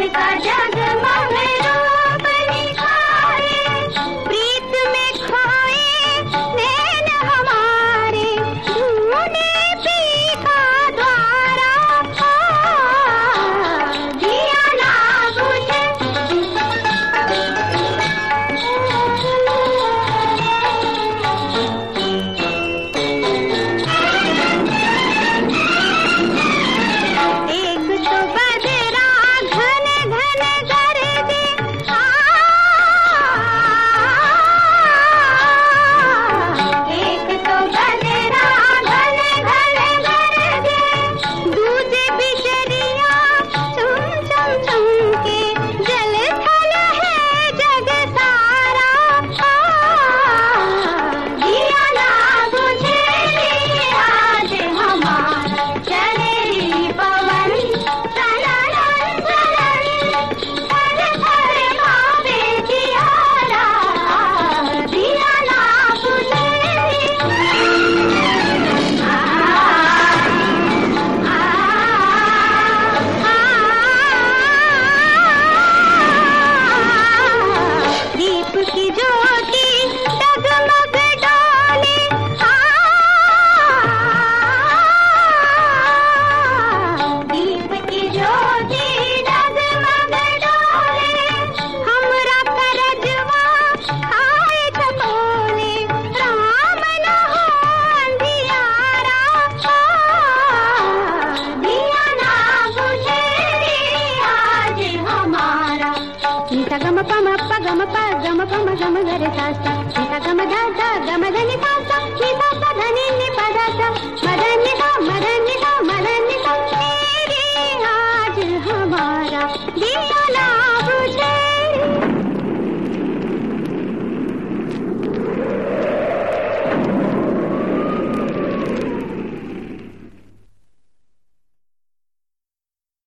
पिता जाग की ज्योति గమగర శాస్త సీత గమదాత గమదని శాస్త సీత పదని పదాత మదని మదని